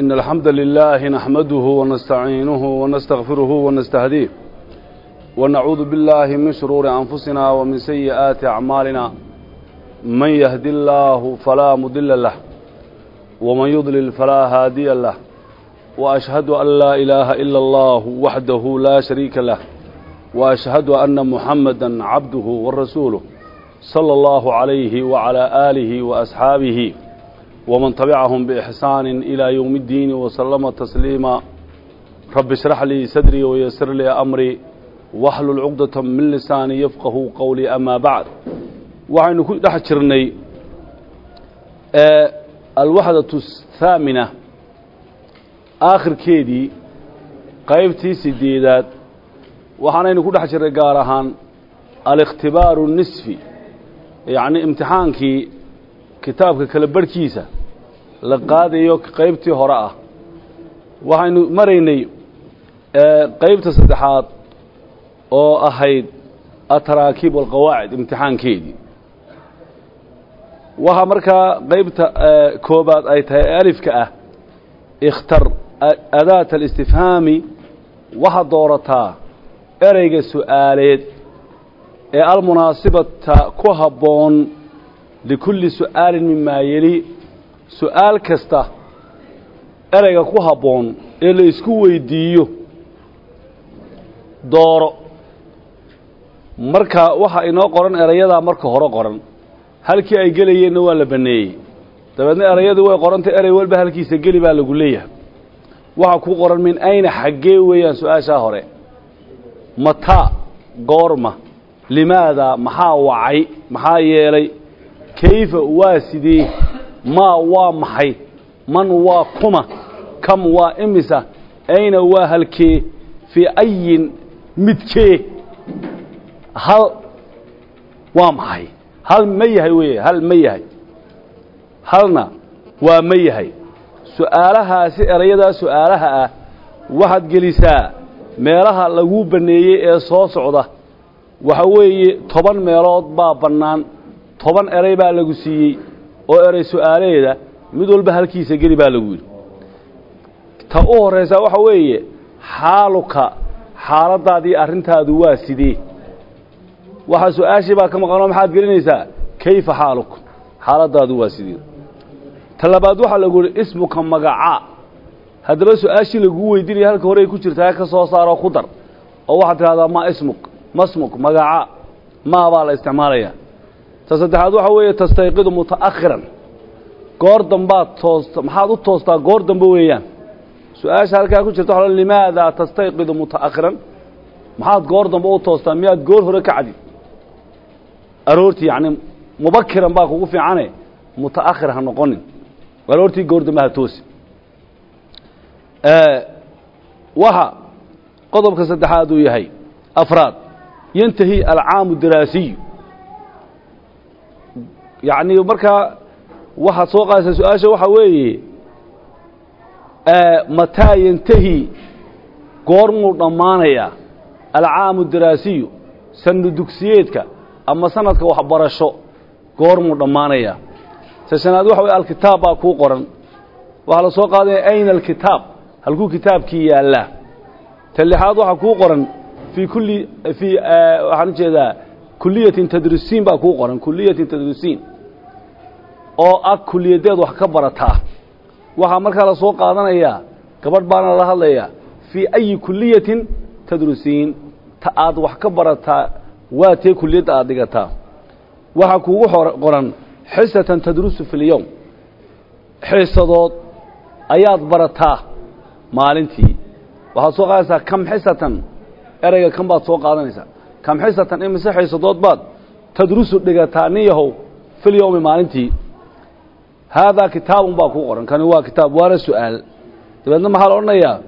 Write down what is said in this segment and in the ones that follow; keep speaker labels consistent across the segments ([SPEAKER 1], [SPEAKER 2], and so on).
[SPEAKER 1] إن الحمد لله نحمده ونستعينه ونستغفره ونستهديه ونعوذ بالله من شرور أنفسنا ومن سيئات أعمالنا من يهدي الله فلا مضل له ومن يضلل فلا هادي له وأشهد أن لا إله إلا الله وحده لا شريك له وأشهد أن محمدا عبده ورسوله صلى الله عليه وعلى آله وأصحابه ومن تبعهم بإحسان إلى يوم الدين وسلم تسليما رب اشرح لي صدري ويسر لي أمري واحلل عقدة من لساني يفقه قولي أما بعد وعين كل دح جرني الوحدة الثامنة آخر كيدي قيبتي سديدات waxaanaynu ku dhex jirray gaar ahaan aliktibaaru nisfi yacni imtixaankii kitaabka kala barhkiisa la qaadayo qaybtii hore ah. Waxaynu maraynay qaybta saddexaad oo ahayd ataraakiib walqawaacid imtixaankeedii. Waxaa markaa qaybta koobaad ay tahay alifka ah ikhtar adaata alistifhaami waxaad doorataa ereyga su'aaleed ee almunaasibata ku habboon likulli su'aalin mimaa yeli su'aal kasta ereyga ku habboon ee la isku weydiiyo dooro. Marka waxa inoo qoran erayadaa marka hore qoran halkii ay gelayeenna waa la banneeyey dabeedna erayadii way qorantay erey walba halkiisa geli baa lagu leeyahay. Waxa ku qoran min ayna xaggee weeyaan su'aashaa hore? Mataa goorma. Limaada? Maxaa wacay? Maxaa yeelay? Kayfa waa sidee maa waa maxay? Man waa kuma? Kam waa imisa? Ayna waa halkee? Fii ayin midkee? Hal waa maxay? Hal ma yahay weeye? Hal ma yahay. Halna waa ma yahay. Su'aalahaasi erayadaa su'aalaha ah waxaad gelisaa meelaha laguu banneeyey ee soo socda. Waxa weeye toban meelood baa bannaan. Toban erey baa lagu siiyey oo erey su'aaleeda mid walba halkiisa geli baa lagu yidhi. Ta u horraysaa waxa weeye xaaluka xaaladdaadii arrintaadu waa sidee? Waxaa su'aashii baa ka maqanoo maxaad gelinaysaa kayfa xaaluk xaaladdaadu waa sidee? Ta labaad waxaa lagu yidhi ismuka magacaa haddaba su'aashii laguu weydiinaya halka horey ku jirtaa ka soo saaroo ku dar. Oo waxaad tidhahdaa ma ismuk masmuk magaca maa baa la isticmaalaya ta saddexaad waxa weeye tastayqidu muta'akhiran. Goor dambaad toosta maxaad u toostaa goor dambe weeyaan. Su'aasha halkaa ku jirta waxa limaada tastayqidu muta'akhiran? Maxaad goor dambe u toostaa miyaad goor hore ka cadid aroortii yacni mubakiran baa kugu fiicane muta'akhir ha noqonin. Aroortii goor dambe ha toosi waxa qodobka saddexaad uu yahay afraad. Yantahi alcaamu daraasiyu yacni markaa waxaad soo qaadaysaa su'aasha waxaa weeye mataa yantahi goormuu dhammaanayaa alcaamu daraasiyu sanu dugsiyeedka ama sanadka waxbarasho goormuu dhammaanayaa ta shanaad waxa weye alkitaab baa kuu qoran. Waxaa la soo qaadaya ayna alkitaab halkuu kitaabkii yaallaa. Ta lixaad waxaa kuu qoran fii kulli fii waxaan u jeedaa kuliyatin tadrisiin baa kuu qoran kuliyatin tadrisiin. Oo ah kuliyadeed wax ka barataa waxaa markaa la soo qaadanayaa gabadh baana la hadlayaa fii ayi kuliyatin tadrusiin ta aad wax ka barataa waa tee kuliyadda aad dhigataa waxaa kuugu qoran xisatan tadrusu fi lyowm xiisadood ayaad barataa maalintii. Waxaad soo qaadaysaa kam xisatan? Ereyga kan baad soo qaadanaysaa kam xisatan imise xiisadood baad tadrusu dhigataa nin yahow fil maalintii. Haadaa kitaabun baa kuu qoran. Kani waa kitaab waana su'aal. Dabeedna maxaa la odhanayaa?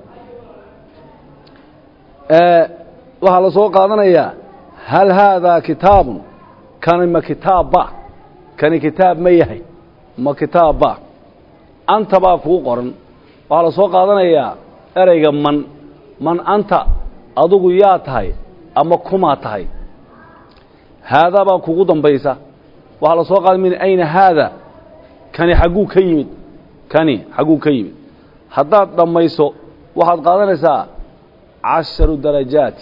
[SPEAKER 1] Waxaa la soo qaadanayaa hal haadaa kitaabun? Kani ma kitaabba? Kani kitaab ma yahay ma kitaabba. Anta baa kuu qoran. Waxaa la soo qaadanayaa ereyga man. Man anta adugu yaa tahay ama kumaa tahay. Haadaa baa kugu dambaysa. Waxaa la soo qaaday min ayna haada? Kani xagguu ka yimid. Kani xagguu ka yimid. Haddaad dhammayso waxaad qaadanaysaa casharu darajaat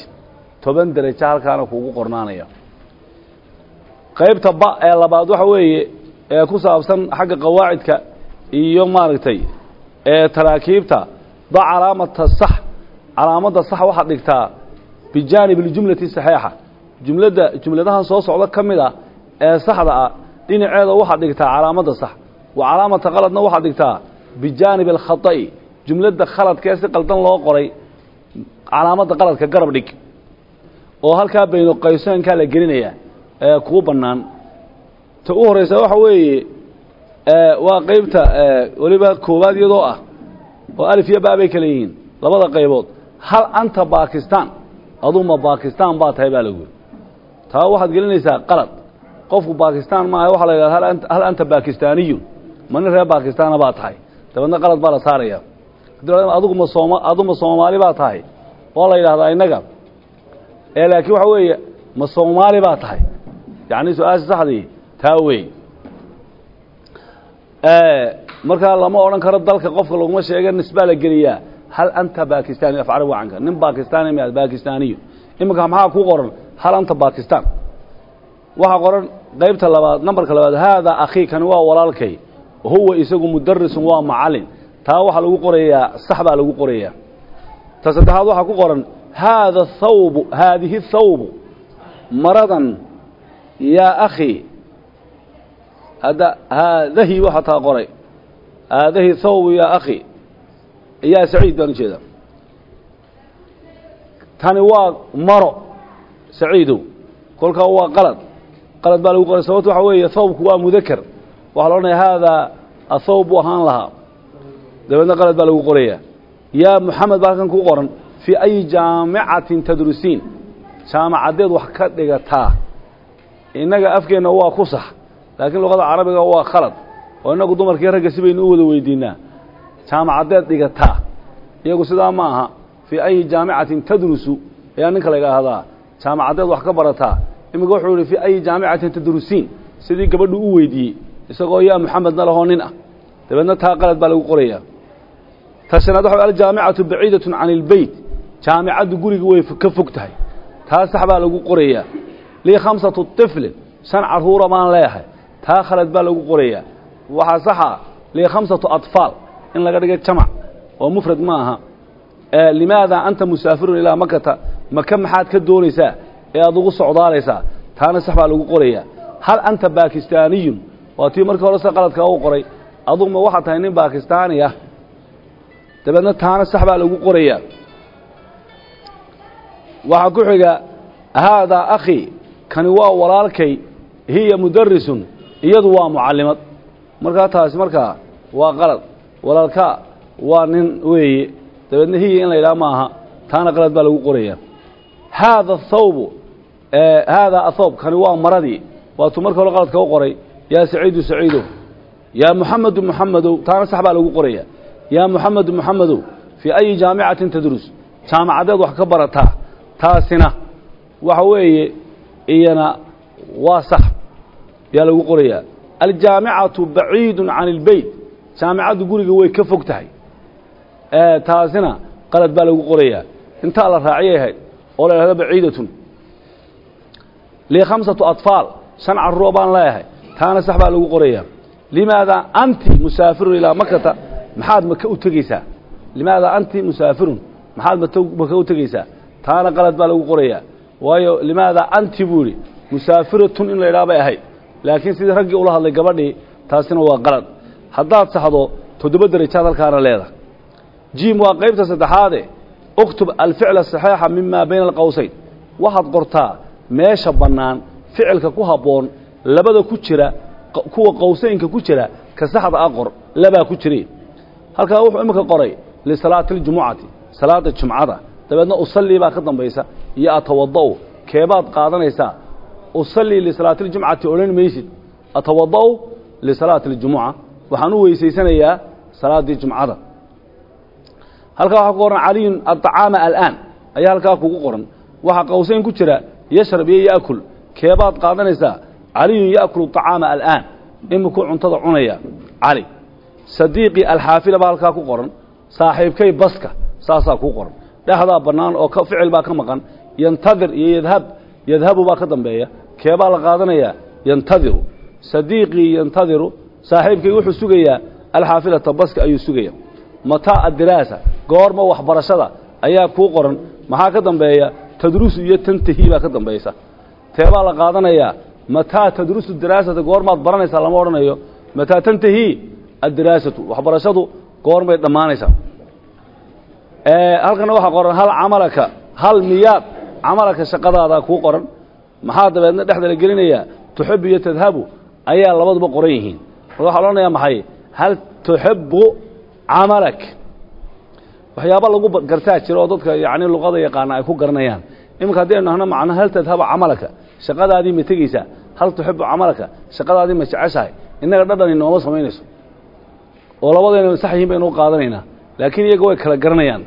[SPEAKER 1] toban derajo halkaana kuugu qornaanaya. Qaybta ba ee labaad waxa weeye ee ku saabsan xagga qawaacidka iyo maaragtay ee taraakiibta da calaamata sax calaamadda sax waxaad dhigtaa bijaanib اljumlati saxiixa. Jumladda jumladahan soo socda ka mid a ee saxda ah dhinaceeda waxaad dhigtaa calaamadda sax. Wa calaamata qaladna waxaad dhigtaa bijaanib alkhata'i. Jumladda khaladkee si qaldan loo qoray calaamadda qaladka garab dhig. Oo halkaa bayno qaysoonkaa la gelinaya ee kuu bannaan. Ta u horraysa waxa weeye waa qeybta weliba koowaad iyadoo ah oo alif iyo baabay kale labada qaybood. Hal anta bakistan aduma bakistan baa tahay baa lagu yiri taa waxaad gelinaysaa qalad. Qofku bakistan maaha waxaa la yidhahda hal anta bakistaniyun ma nin reer bakistana baa tahay. Dabeedna qalad baa la saaraya aduguma sooma aduma soomaali baa tahay. Waa la yidhahdaa innaga. Ee laakiin waxa weeye ma soomaali baa tahay. Yacni su'aasha saxdii taa wey markaa lama odhan karo dalka qofka laguma sheega nisbaa la geliyaa hal anta bakistani af carabi wacanka nin bakistani ma bakistaniyu iminka maxaa ku qoran hal anta bakistan waxaa qoran qaybta labaad nambarka labaad haadaa akhii kani waa walaalkay huwa isagu mudarisun waa macalin taa waxaa lagu qorayaa sax baa lagu qorayaa ta saddexaad waxaa ku qoran haada thawbu haadihi thawbu maradan yaa akhi hadda haadahi waxaa taa qoray haadahi thawbu yaa akhi yaa saciid baan u jeedaa tani waa maro saciidow kolkaa waa qalad. Qalad baa lagu qoray sababto waxa weeye thawbku waa mudaker waxaa la odhanaya haadaa athawb buu ahaan lahaa. Dabeedna qalad baa lagu qorayaa. Yaa moxamed baa halkan ku qoran fii ayi jaamicatin tadrusiin. Jaamacaddeed wax ka dhigataa. Innaga afkeenna waa ku sax laakiin luqada carabiga waa khalad oo innagu dumarkii ragga si baynu u wada weydiinaa jaamacaddeed dhigataa. Iyagu sidaa ma aha. Fii ayi jaamicatin tadrusu. Ayaa ninka la idhaahdaa jaamacaddeed wax ka barataa. Iminka wuxuu yihi fii ayi jaamicatin tadrusiin sidii gabadhu u weydiiyey. Isagoo yaa moxamedna lahoo nin ah. Dabeedna taa qalad baa lagu qorayaa. Ta shanaad waxa aljaamicatu baciidatun can ilbeyt jaamicaddu guriga way ka fog tahay. Taa sax baa lagu qorayaa. Lii khamsatu طiflin shan carruura baan leeyahay. Taa khalad baa lagu qorayaa. Waxaa saxa lii khamsatu aطfaal in laga dhiga jamac oo mufrad ma aha. Limaada anta musaafirun ilaa makata maka maxaad ka doonaysaa ee aad ugu socdaalaysaa? Taana sax baa lagu qorayaa hal anta bakistaniyun waa tii markii hore se qaladka u qoray. Aduguma waxaad tahay nin bakistaani ah dabeedna taana sax baa lagu qorayaa waxaa ku xiga haadaa akhi kani waa walaalkay hiya mudarisun iyadu waa mucallimad. Markaa taasi markaa waa qalad walaalkaa waa nin weeye dabeedna hiya in la yidhaha ma aha taana qalad baa lagu qorayaa haada thawbu haadaa athawb kani waa maradii waatuu marka hore qaladka u qoray. Yaa saciidu saciidow yaa muxamedu muxamedow taana sax baa lagu qorayaa yaa muxamedu muxamedow fii ayi jaamicatin tadrus. Jaamacaddeed wax ka barataa taasina waxa weeye iyana waa sax. Yaa lagu qorayaa aljaamicatu baciidun can ilbeyt jaamicaddu guriga way ka fog tahay. Taasina qalad baa lagu qorayaa. Intaa la raaciyay ahayd oo la idhahdo baciidatun. Lii khamsatu atfaal shan carruur baan leeyahay. Taana sax baa lagu qorayaa. Limaada anti musaafirun ilaa makata maxaad maka u tegeysaa limaada anti musaafirun maxaad maka u tegeysaa taana qalad baa lagu qorayaa. Waayo limaada anti buu yidhi musaafiratun in la idhaha bay ahayd. Laakiin sidii raggii ula hadlay gabadhii taasina waa qalad haddaad saxdo toddoba derajaad halkaana leedahay jiim waa qaybta saddexaade uktub alficla saxiixa mima bayna alqowsayn waxaad qortaa meesha bannaan ficilka ku habboon labada ku jira kuwa qowsaynka ku jira ka saxda a qor labaa ku jire halkaa wuxuu iminka qoray lisalaati اljumucati salaada jumcada dabeedna usallii baa ka dambaysa iyo atawada'u keebaad qaadanaysaa usallii lisalaati اljumcati odhan maysid atawada'u lisalaati اljumuca waxaan u weysaysanayaa salaaddii jumcada. Halkaa waxaa ku qoran caliyun aطacaama alaan ayaa halkaa kugu qoran. Waxaa qowsayn ku jira yashrab iyo yaakul. Keebaad qaadanaysaa caliyun yaakulu طacaama alaan. Imikuu cuntada cunaya cali. Sadiiqii alxaafila baa halkaa ku qoran. Saaxiibkay baska saasaa kuu qoran. Dhexdaa bannaan oo ficil baa ka maqan. Yantadir iyo yadhab yadhabu baa ka dambeeya. Keebaa la qaadanayaa yantadiru sadiiqii yantadiru saaxiibkay wuxuu sugayaa alxaafilata baska ayuu sugaya mataa adiraasa goorma waxbarashada ayaa kuu qoran. Maxaa ka dambeeya? Tadrusu iyo tantahi baa ka dambaysa teebaa la qaadanayaa mataa tadrusu diraasata goormaad baranaysaa lama odhanayo. Mataa tantahi addiraasatu waxbarashadu goormay dhammaanaysaa. Halkana waxaa qoran hal camalaka hal miyaad camalaka shaqadaadaa kuu qoran. Maxaa dabeedna dhexda la gelinayaa tuxibu iyo tadhabu ayaa labaduba qoran yihiin marka waxaa odhanayaa maxay? Hal tuxibu camalak? Waxyaaba lagu gartaa jira oo dadka yacni luqada yaqaana ay ku garanayaan iminka haddii aynu nahno macno hal tadhabu camalaka? Shaqadaadii ma tegeysaa hal tuxibu camalaka? Shaqadaadii ma jeceshahay. Innaga dhadhan inooma samaynayso. Oo labadayna sax yihiin baynu u qaadanaynaa. Laakiin iyaga way kala garanayaan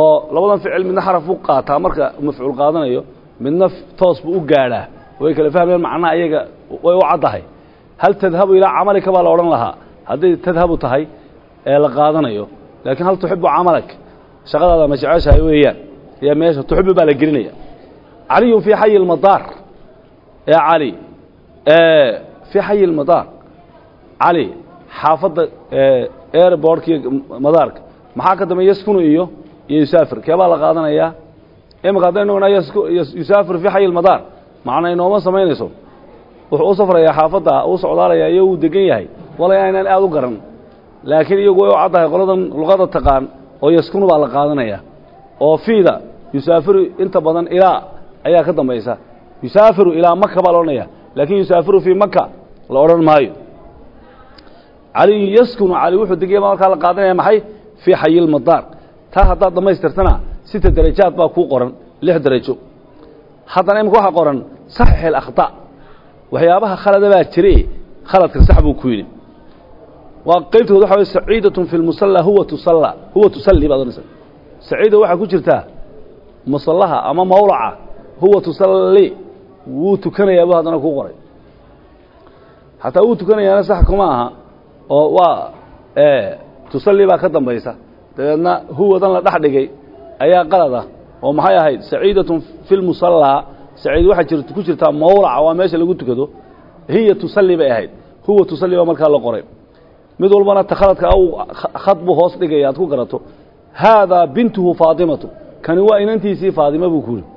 [SPEAKER 1] oo labadan ficil midna xaraf u qaataa marka mafcuul qaadanayo midna toos buu u gaadhaa. Way kala fahmayaan macnaha iyaga way u caddahay hal tadhabu ilaa camalika baa la odhan lahaa hadday tadhabu tahay ee la qaadanayo laakiin hal tuxibu camalak shaqadaada ma jeceshahay weeyaan ayaa meesha tuxibu baa la gelinaya caliyun fii xayi lmadaar ee cali fii xayi lmadaar cali xaafadda airbortka iyo madaarka maxaa ka dambeya yaskunu iyo iyo yusaafir keebaa la qaadanayaa imika haddaynu ognaa yusaafir fii xayi lmadaar macna inooma samaynayso wuxuu u safrayaa xaafadda u socdaalayaa iyo uu degan yahay. Walay aynaan aad u garan. Laakiin iyagu way u caddahay qoladan luqada taqaan oo yaskunu baa la qaadanayaa oo fiida yusaafiru inta badan ilaa ayaa ka dambaysa. Yusaafiru ilaa maka baa la odhanaya laakiin yusaafiru fii maka la odhan maayo. Caliyu yaskunu cali wuxuu degaya markaa la qaadanaya maxay? Fii xayi lmadaar taa haddaad dhammaystirtana sita darajaad baa kuu qoran lix darajo. Haddana imika waxaa qoran saxix alakhta waxyaabaha khalada baa jire khaladka sax buu ku yidhi. Waa qaybtood waxa way saciidatun fi lmusalla huwa tusalla. Huwa tusalli baad saciida waxaa ku jirtaa musallaha ama mawlaca huwa tusalli. Wuu tukanayaa buu kuu qoray. Xataa wuu tukanayaana sax kuma aha oo waa tusalli baa ka dambaysa. Dabeedna huwadan la dhex ayaa qalad ah oo maxay ahayd? Saciidatun fi lmusallaa saciid waxaa ku jirtaa mawlaca waa meesha lagu tukado. Hiya tusalli bay ahayd. Huwa tusalli baa la qoray. Mid walbana takhaladka khad buu hoos dhigaya ku garato. Haadaa bintuhu faatimatu. Kani waa inantiisii faadima buu ku yidhi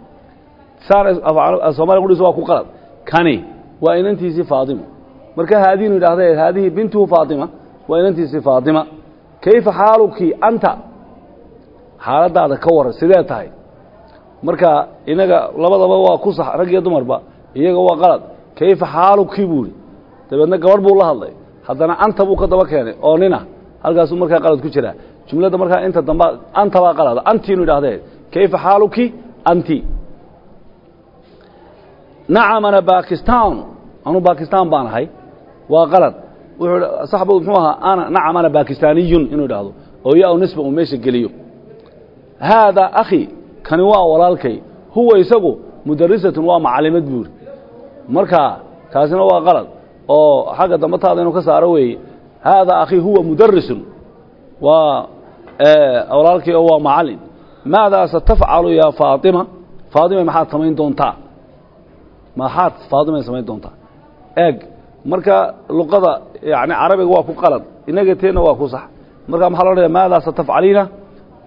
[SPEAKER 1] soomaaliya qudhiisa waa ku qalad. Kani waa inantiisii faadima marka haadiinu idhaahda haadihi bintuhu faatima waa inantiisii faatima. Kayfa xaaluki anta? Xaaladaada ka waran sidee tahay marka inaga labadaba waa ku sax rag iyo dumarba iyaga waa qalad. Kayfa xaaluki buu ihi dabeedna gabadh buu la hadlay. Haddana anta buu ka daba keenay oo nina. Halkaasuu markaa qalad ku jiraa. Jumladda markaa inta damba anta baa qalada antiinu idhahdee kayfa xaaluki? Anti. Nacamana bakistan anuu bakistan baan ahay. Waa qalad. Wuxuu saxbu muxuu ahaa ana nacam ana bakistaniyun inuu idhaahdo. Oo ya nisba uu meesha geliyo. Haadaa akhi kani waa walaalkay huwa isagu mudarisatun waa macalimad buuri marka kaasina waa qalad oo xagga dambe taada inuu ka saaro weeye haadaa akhi huwa mudarisun waa walaalkay oo waa macalin. Maadaa satafcalu yaa faatima? Faatima maxaad samayn doontaa? Maxaad faatima samayn doontaa? Eeg marka luqada yani carabiga waa ku qalad inaga teena waa ku sax. Marka maxaa lo odhaya maadaa satafcaliina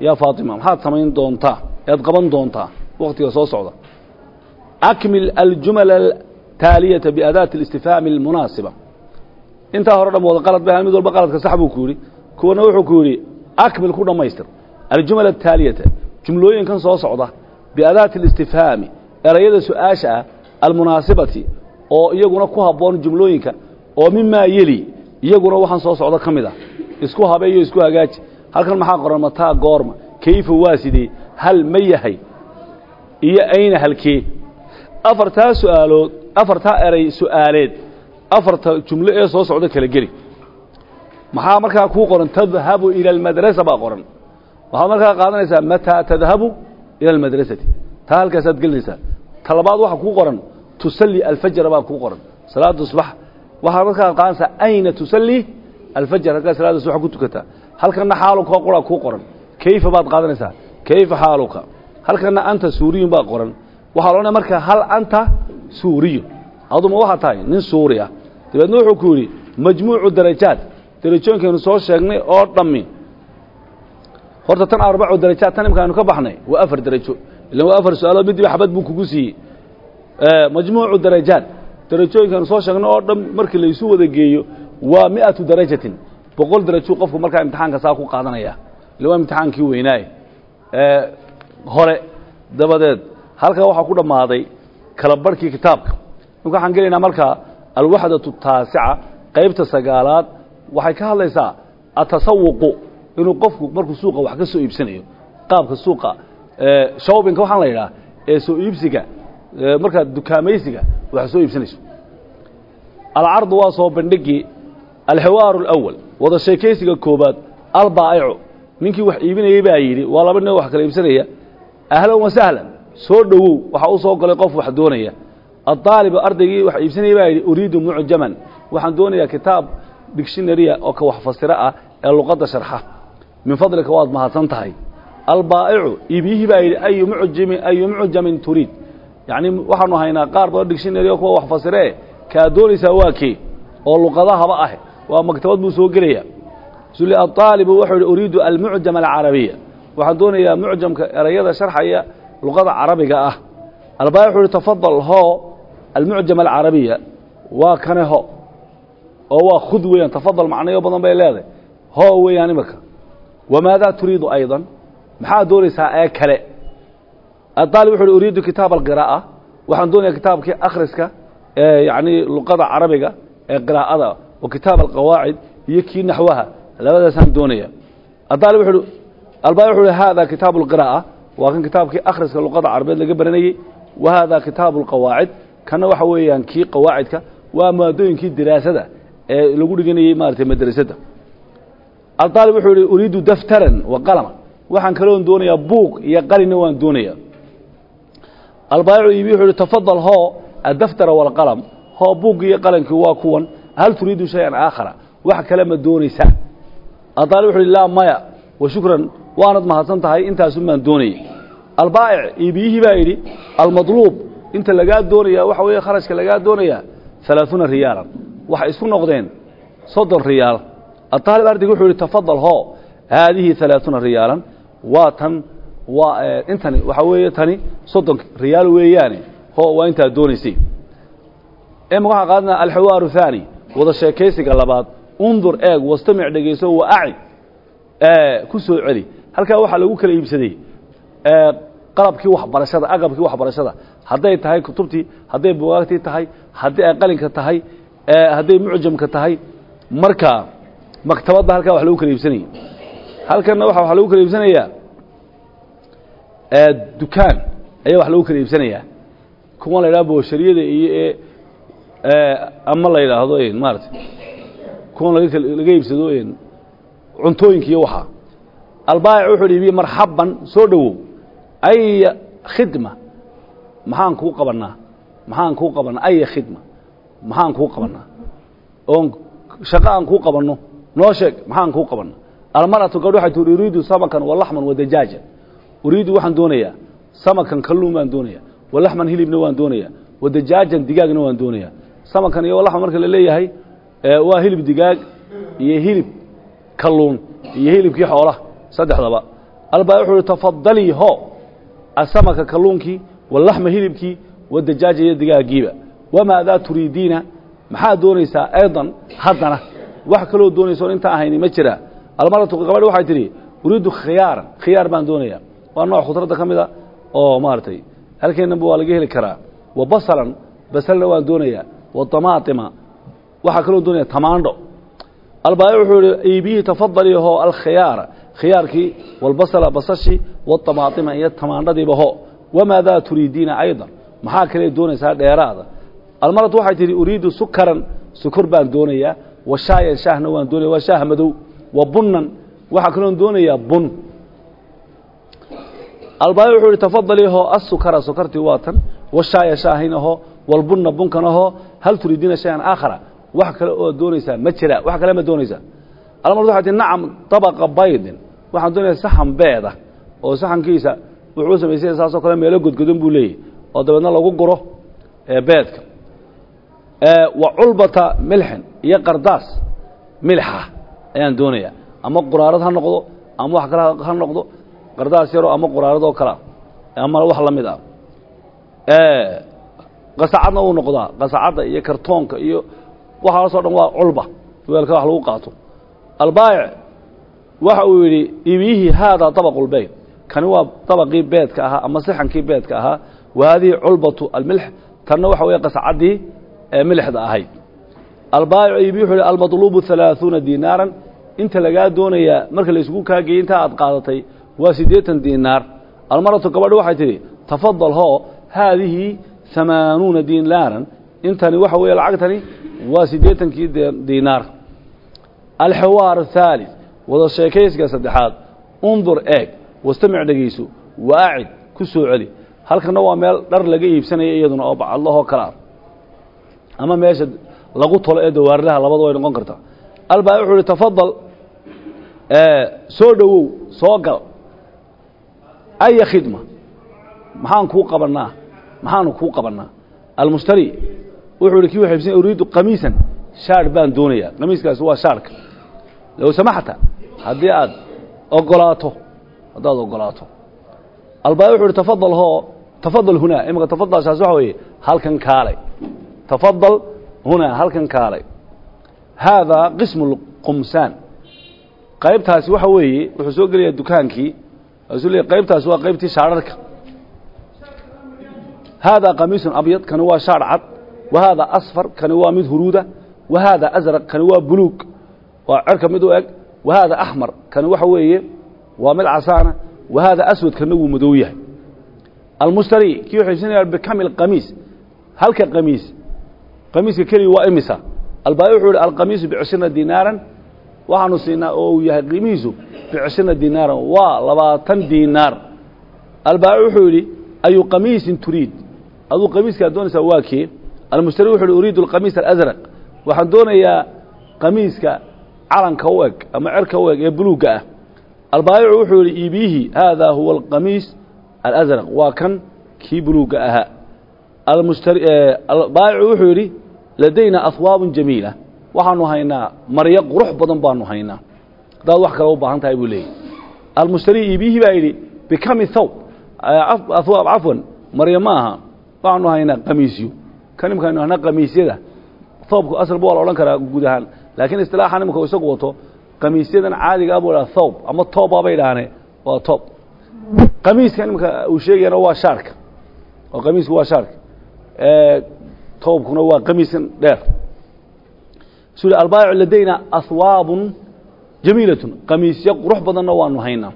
[SPEAKER 1] yaa faatima? Maxaad samayn doontaa ead qaban doontaa waktiga soo socda akmil aljumal altaaliyata biadaati اlistifhaami اlmunaasiba intaa hore dham wada qalad bay mid walba qaladka sax buu ku yidhi kuwana wuxuu ku yidhi akmil ku dhammaystir aljumal altaaliyata jumlooyinkan soo socda biadaati اlistifhaami erayada su-aasha ah almunaasibati oo iyaguna ku habboon jumlooyinka oo mimaa yeli iyaguna waxaan soo socdo ka mid ah isku habeeyo isku hagaaji halkan maxaa qoran mataa goorma kayfa waa sidee hal ma yahay iyo ayna halkee afartaa su'aalood afartaa eray su'aaleed afarta jumlo ee soo socda kala geli. Maxaa markaa kuu qoran? Tadhabu ila almadrasa baa qoran. Waxaad markaa qaadanaysaa mataa tadhabu ila almadrasati? Taa halkaasaad gelinaysaa. Talabaad waxa kuu qoran tusalli alfajra baa kuu qoran. Salaada subax waxaad markaa qaadanaysaa ayna tusalli alfajr halkaa salaada subax ku kayfa xaaluka halkana anta suuriyun baa qoran. Waxaa loodhanaya marka hal anta suuriyun? Aduma waxaa tahay nin suuri ah. Dabeedna wuxuu ku yidhi majmuucu darajaat darajooyinkaynu soo sheegnay oo dhammi horta tan arbacu darajaat tan imka aynu ka baxnay waa afar darajo. Ilan waa afar su'aalood midiba xabad buu kugu siiyey. Majmuucu darajaat darajooyinkaynu soo sheegnay oo dhan markii laysu wada geeyo waa mi'atu darajatin. Boqol darajuu qofku markaa imtixaanka saa ku qaadanaya. Ila waa imtixaankii weynaaye hore dabadeed halkaa waxaa ku dhammaaday kala barhkii kitaabka. Waxaan gelaynaa markaa alwaxdatu taasica qaybta sagaalaad waxay ka hadlaysaa atasawuqu inuu qofku markuu suuqa wax ka soo iibsanayo qaabka suuqa shawbinka waxaan la yidhaha ee soo iibsiga markaad dukaamaysiga wax soo iibsanayso. Alcardu waa soo bandhigii alxiwaaru alawal wada sheekaysiga koobaad albaa'icu ninkii wax iibinayey baa yidhi waa laba nin wax kala iibsanaya. Ahlan wa sahlan soo dhowow waxaa u soo galay qof wax doonaya. Addaalibu ardaygii wax iibsanayey baa yidhi uriidu mucjaman. Waxaan doonayaa kitaab dictionaria oo ka wax fasiro ah ee luqadda sharxa. Min fadlika waad mahadsan tahay. Albaa'icu iibiyihii baa yidhi ayu mucjamin ayu mucjamin turiid. Yacni waxaanu haynaa qaar badan dictionary oo kuwa wax fasiree kaa doonaysaa waa kee oo luqadahaba ah waa maktabad buu soo gelaya suli aalibu wuxuu yidhi uriidu almucjam alcarabiya. Waxaan doonayaa mucjamka erayada sharxaya luqada carabiga ah. Albaa'ic wuxuu yihi tafadal hoo almucjam alcarabiya. Waa kane ho oo waa khud weeyaan. Tafadal macnayo badan bay leedahay. Hoo weeyaan imika wamaadaa turiidu aydan? Maxaa doonaysaa ee kale? Aaalib wuxu uhi uriidu kitaab alqiraa'a. Waxaan doonayaa kitaabkii akhriska ee yacni luqada carabiga ee qiraa'ada wa kitaab alqawaacid iyo kii naxwaha labadaasaan doonaya adaalib wuxu uhi albaabi wuxu uhi haadaa kitaabu alqiraa'a waa kan kitaabkii akhriska luqada carabeed laga baranayey wa haadaa kitaabu alqawaacid kana waxa weeyaan kii qawaacidka waa maadooyinkii diraasada ee lagu dhiganayey maaragtay madrasadda aldaalib wuxuu yihi uriidu daftaran wa qalama. Waxaan kaloon doonayaa buuq iyo qalina waan doonayaa. Albaayicu iibi wuxuu ihi tafadal hoo addaftara waalqalam iyo qalankii waa kuwan. Hal turiidu shay-an aakhara? Wax kale ma doonaysaa adaalib wuxu uhi laa maya wa shukran waanad mahadsan tahay intaasun baan doonayay. Albaa'ic iibiyihii baa yidhi almadluub inta lagaa doonaya waxa weeye kharashka lagaa doonayaa alaaثuuna riyaalan. Waxay isku noqdeen soddon riyaal. Adaalib ardayg wuxuu yihi tafadal hoo haadihi alaaثuuna riyaalan. Waa tan waa intani waxaa weeye tani soddon riyaal weeyaane ho waa intaad doonaysay. Imika waxaan qaadana alxiwaaru haani wada sheekaysiga labaad undur eeg wastamic dhegayso wa aci ku soo celi. Halkaa waxaa lagu kala iibsaday qalabkii waxbarashada agabkii waxbarashada. Hadday tahay kutubtii hadday bugaagtii tahay haddii ay qalinka tahay hadday mucjamka tahay. Marka maktabadda halkaa wax lagu kala iibsanaya halkanna waa waxa lagu kala iibsanayaa dukaan. Ayaa wax lagu kala iibsanayaa. Kuwan la yidhaha booshariyada iyo ee ama la yidhaahdo maarata kuwan laga iibsado cuntooyinka iyo waxaa albaayic wuxuu iibiye marxaban soo dhowow. Aya khidma. Maxaan kuu qabanaa maxaan kuu qabanaa aya khidma. Maxaan kuu qabanaa oon shaqo aan kuu qabanno? Noo sheeg maxaan kuu qabanaa almaratu gabdh waxay tii uriidu samakan walaxman wadajaaja uriidu waxaan doonayaa samakan kalluun doonaya walaxman hilibna waan doonaya wadajaajan digaagna waan doonaya samakan iyo walaxman marka la leeyahay waa hilib digaag iyo hilib kalluun iyo hilibkii xoolaha saddexdaba. Albaa wuxuu uhi tafadalii ho asamaka kalluunkii walaxma hilibkii wadajaaja iyo digaagiiba. Wamaadaa turiidiina? Maxaad doonaysaa aydan haddana? Wax kaloo doonaysoon intaan ahayni ma jiraa almaratu gabadh waxay tidhi uriidu khiyaaran. Khiyaar baan doonaya waa nooc khudradda ka mid a oo maaragtay halkeennaba waa laga heli karaa. Wa basalan basalna waan doonayaa. Wa tamaatima waxaa kaloo doonaya tamaandho. Albaayi wuxuu ihi iibiyihii tafadalii ho alkhiyaara khiyaarkii walbasala basashii watamaatima iyo tamaandhadiiba ho. Wamaadaa turiidiina aydan? Maxaa kale doonaysaa dheeraada? Almaratu waxay tidhi uriidu sukaran sukor baan doonayaa. Wa shaayan shaahna waan doonaya. Waa shaah madow. Wa bunnan. Waxaa kaloon doonayaa bun. Albaayi wuxuu ihi tafadalii ho asukara sukartii waa tan. Washaaya shaahinaho walbunna bunkanaho hal turiidiina shayan aakhara wax kale oo doonaysaa ma jira. Wax kale ma doonaysaa. Almardu waxay tihi nacam dabaqa baydin waxaan doonaya saxan beeda oo saxankiisa wuxuu samaysanya saasoo kale meelo godgodan buu leeyahy oo dabeedna lagu guro beedka. Wa culbata milxin iyo qardaas milxa ayaan doonaya ama quraarad ha noqdo ama wax kale ha noqdo qardaas yaroo ama quraarad oo kalea ama wax la mid ah. Qasacadna wuu noqdaa. Qasacadda iyo kartoonka iyo waxaasoo dhan waa culba. Weelka wax lagu qaato. Albaayic waxa uu yidhi ibiyihii haadaa dabaqulbeyd kani waa dabaqii beedka ahaa ama sixankii beedka ahaa. Wa haadihi culbatu almilx. Tanna waxa weeye qasacaddii ee milixda ahayd. Albaayicu iibiyi wuxuu yidhi almadluubu halaaثuuna dinaaran inta lagaa doonayaa marka la isugu kaageyey intaa aad qaadatay waa siddeetan diinaar. Almaratu gabadhi waxay tidhi tafadal hoo haadihi hamaanuuna dinaaran intani waxa weeye lacagtani waa siddeetankii diinaar alxiwaar athaalith wada sheekaysiga saddexaad. Undur eeg wastamic dhegayso waacid ku soo celi. Halkanna waa meel dhar laga iibsanaya iyaduna oo bacadlahoo kale ah ama meesha lagu tolo ee dawaarlaha labada way noqon kartaa albaa wuxuu ihi tafadal soo dhowow soo gal. Aya khidma. Maxaan kuu qabannaa? Maxaanu kuu qabannaa? Almushtari wuxuu ihi kii wa iibsanya uriidu qamiisan shaadh baan doonayaa. Qamiiskaasi waa shaadhka low samaxta haddii aad ogolaato haddaad ogolaato. Albaa wuxuu ihi tafadal hoo tafadal hunaa. Imika tafadalshaas waxa weeye halkan kaalay. Tafadal hunaa halkan kaalay. Haadaa qismu lqumsaan qaybtaasi waxa weeye wuxuu soo gelayaa dukaankii. Leeyahy qaybtaasi waa qaybtii shaadharka haadaa qamiisun abyad kani waa shaadh cad wa haadaa asfar kani waa mid huruuda wa haadaa asraq kani waa buluug waa cerka mid u eg wa haadaa axmar kani waxa weeye waa mid casaana wa haadaa aswad kana wuu madow yahay almushtari kii wuxuu iibsanaya bikamil qamiis halka qamiis qamiiska keliya waa imisa albaayi wuxuu yihi alqamiisu bicishirna dinaaran waxaanu siinaa oo uu yahay qiimihiisu bicishirna dinaaran waa labaatan diinaar albaayi wuxuu yidhi ayu qamiisin turiid aduu qamiiskaad doonaysaa waa kee almushtari wuxu uhi uriidu alqamiis alasraq waxaan doonayaa qamiiska calanka u eg ama cerka u eg ee buluugga ah. Albaayicu wuxuu yidhi iibiyihii haadaa huwa alqamiis alasraq waa kan kii buluugga ahaa albaayicu wuxuu yidhi ladayna ahwaabun jamiila. Waxaanu haynaa maryo qurux badan baanu haynaa. Haddaad wax kale u baahan tahay buu leeyay almushtari iibiyihii baa yidhi bikami thawb. Ahwaab cafwan maryo ma aha. Waxaanu haynaa qamiisyo kan imkaanu haynaa qamiisyada. Thoobku asalba waa la odhan karaa guud ahaan. Laakiin istilaaxan imika isagu wato qamiisyadan caadiga buu dhaha thawb ama tooba bay dhahaane waa toob qamiiskan imika uu sheegayana waa shaarka. Oo qamiisku waa shaarka toobkuna waa qamiiskan dheer. Su hi albaayicu ladayna ahwaabun jamiilatun. Qamiisyo qurux badanna waanu haynaa.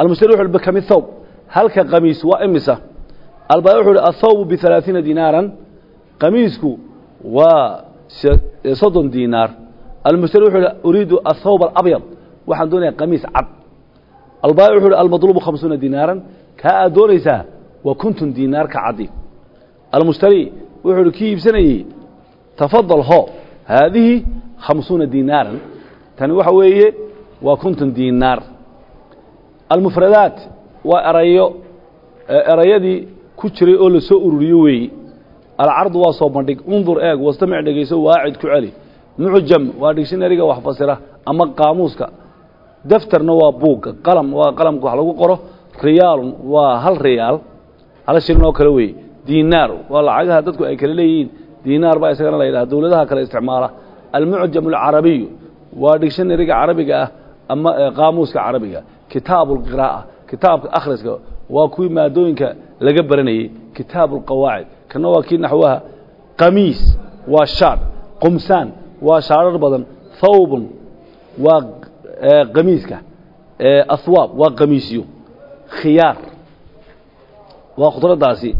[SPEAKER 1] Almushtari wuxu bikami thawb. Halka qamiis waa imisa. Albaayi wuxu uhi athawbu bihalaaثiina dinaaran qamiisku waa soddon diinaar almushtari wuxuu hi uriidu athawb alabyad. Waxaan doonaya qamiis cad. Albaayi wuxu uhi almadlubu khamsuuna dinaaran. Kaa aad doonaysaa waa konton diinaar ka caddi almushtari wuxuu hi kii tafadal ho haadihi khamsuuna dinaaran. Tani waxa weeye waa konton diinaar almufradaat waa erayo erayadii ku jiray oo la soo ururiyo weeyi alcardu waa soo bandhig undur eeg wastamic dhegayso waacid ku celi mucjam waa digshinariga wax fasira ama qaamuuska daftarna waa buugga qalam waa qalamka wax lagu qoro riyaalun waa hal riyaal hal shilin oo kale weeye dinaar waa lacagaha dadku ay kala leeyihiin dinaar baa isagana la yidhaha dowladaha kale isticmaala almucjam alcarabiyu waa digshinariga carabiga ah ama qaamuuska carabiga kitaabu alqiraa'a kitaabka akhriska waa kuwii maadooyinka laga baranayey kitaabu alqawaacid kana waa kii naxwaha? Qamiis. Waa shaar. Qumsaan. Waa shaarar badan. Thawbun. Waa qamiiska. Ahwaab waa qamiisyo. Khiyaar. Waa khudraddaasi.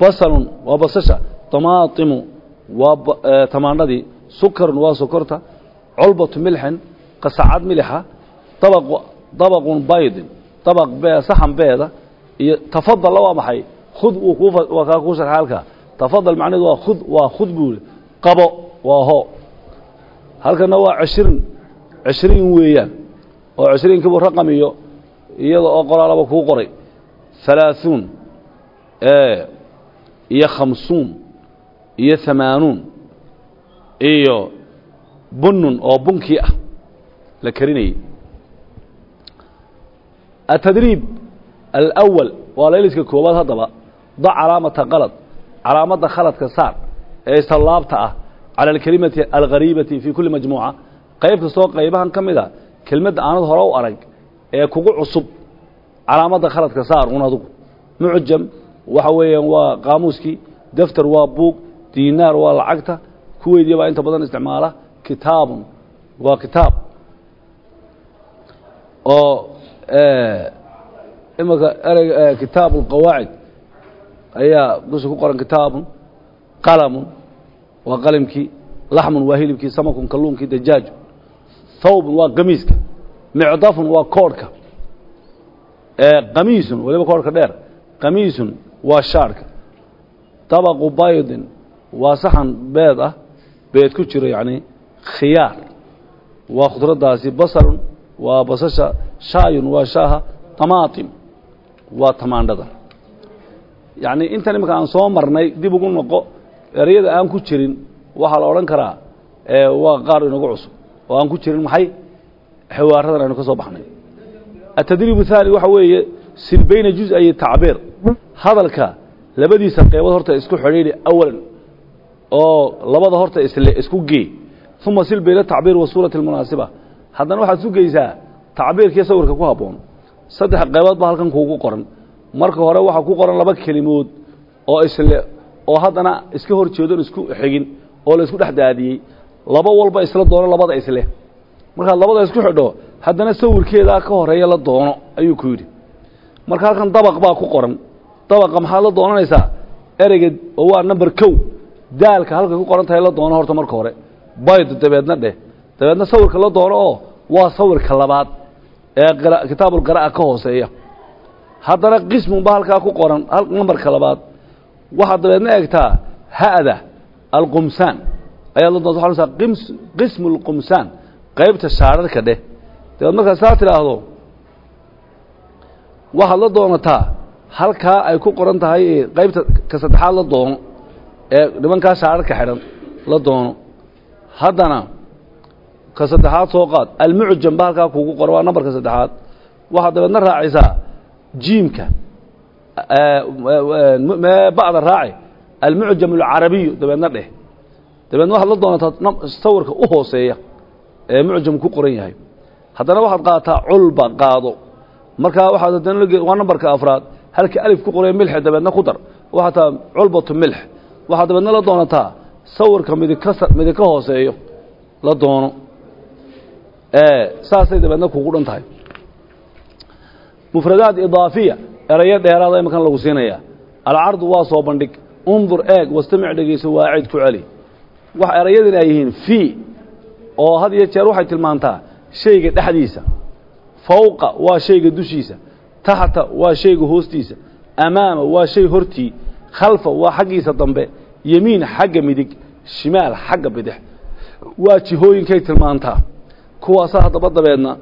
[SPEAKER 1] Basalun. Waa basasha. Damaatimu waa tamaandhadii sukarun. Waa sokorta colbatu milxin. Qasacad milixa dabaq dabaqun baydin. Dabaq saxan beeda. Iyo tafadalla waa maxay khud waa kaa kuu sharxa halkaa tafadal macnaheedu waa khud waa khud buu yihi qabo waa ho. Halkana waa cishrin cishriin weeyaan. Oo cishriinkiibu raqam iyo iyada oo qoraalaba kuu qoray. Halaaثuun iyo khamsuun iyo hamaanuun iyo bunun oo bunkii ah la karinayay. Atadriib alأwal waa layliska koowaad haddaba da calaamata qalad calaamadda khaladka saar ee istallaabta ah cala alkelimati alghariibati fii kulli majmuuca. Qayb kastoo qaybahan ka mid a kelmadda aanad hore u arag ee kugu cusub calaamadda khaladka saar un adugu. Mucjam waxa weeyaan waa qaamuuskii daftar waa buug diinaar waa lacagta kuweydii baa inta badan isticmaala kitaabun waa kitaab. Oo imika ereyga kitaab اlqawaacid ayaa dusha ku qoran kitaabun qalamun waa qalimkii laxmun waa hilibkii samakun kalluunkii dajaaju thawbun waa qamiiska micdafun waa koodhka qamiisun waliba koodhka dheer qamiisun waa shaarhka dabaqu baydin waa saxan beed ah beed ku jiro yacni khiyaar waa khudraddaasi basarun waa basasha shaayun waa shaaha tamaatim waa tamaandhada yacni intan iminka aan soo marnay dib ugu noqo ereyada aan ku jirin waxaa la odhan karaa waa qaar inagu cusub oo aan ku jirin maxay xiwaaradan aynu ka soo baxnay atadriib الثaanي waxa weeye sil bayna juزأي tacbiir hadalka labadiisa qeybood horta isku xidhiidhi awalan oo labada horta isle isku gee uma sil bayna tacbiir wa suurati اlmunaasiba haddana waxaad sugaysaa tacbiirkii sawirka ku habboon saddex qaybood ba halkan kuugu qoran marka hore waxaa ku qoran laba kelimood oo isle oo haddana iska hor jeedon isku xigin oo la isku dhex daadiyey. Laba walba isla doono labada isle. Markaad labada isku xidho haddana sawirkeedaa ka horreeya la doono ayuu ku yidhi. Marka halkan dabaq baa ku qoran. Dabaqa maxaad la doonanaysaa ereyga oo waa number kow. Daalka halkay ku qoran tahay la doono horta marka hore. Bayd dabeedna dheh. Dabeedna sawirka la doono oo waa sawirka labaad ee kitaabulqara'a ka hooseeya haddana qismunba halkaa ku qoran nambarka labaad. Waxaad dabeedna egtaa ha'da alqumsaan. Ayaad la qismu alqumsaan qaybta shaararka dheh. Dabeed markaad saa tidhaahdo waxaad la doonataa halkaa ay ku qoran tahay qaybta ka saddexaad la doono ee nimankaa shaararka xidhan la doono. Haddana ka saddexaad soo qaad almucjam ba halkaa kuugu qoran waa nambarka saddexaad. Waxaad dabeedna raacisaa jiimka ba'da raaci almucjam alcarabiyu dabeedna dheh dabeedna waxaad la doonataa sawirka u hooseeya ee mucjam ku qoran yahay haddana waxaad qaadataa culba qaado markaa haddana waa nambarka afraad halka alif ku qoraya milxe dabeedna ku dar waxaad taa culbatu milx waxaad dabeedna la doonataa sawirka midika midika hooseeyo la doono saasay dabeedna kugu dhan tahay mufradaat idaafiya erayo dheeraada imakan lagu siinaya alcardu waa soo bandhig. Undur eeg wastamic dhegeyso waacid ku celi. Wax erayadin ay yihiin fii oo had iyo jeer waxay tilmaantaa shayga dhexdiisa. Fawqa waa shayga dushiisa. Taxta waa shayga hoostiisa. Amaama waa shay hortii. Khalfa waa xaggiisa dambe. Yemiin xagga midig. Shimaal xagga bidix. Waa jihooyinkay tilmaantaa. Kuwaasaa haddaba dabeedna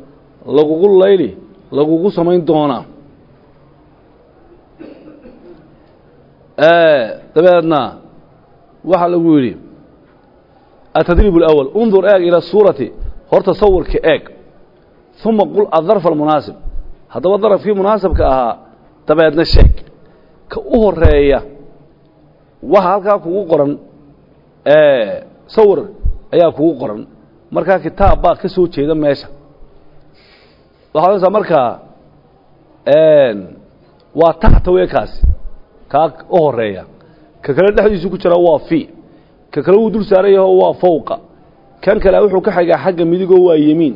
[SPEAKER 1] lagugu layli lagugu samayn doonaa dabeedna waxaa lagu yidhi atadriib اlأwl undur eeg ilى suurati horta sawirka eeg uma qul adarf almunaasib haddaba darafkii munaasabka ahaa dabeedna sheeg ka u horeeya waxa halkaa kugu qoran sawir ayaa kugu qoran markaa kitaab baa ka soo jeeda meesha waxaad odaysaa markaa waa taxta weekaasi kaa u horreeya. Ka kale dhexdiisu ku jira waa fi. Ka kale wuu dul saaran waa fawqa. Kan kale wuxuu ka xigaa xagga midigoo waa yemiin.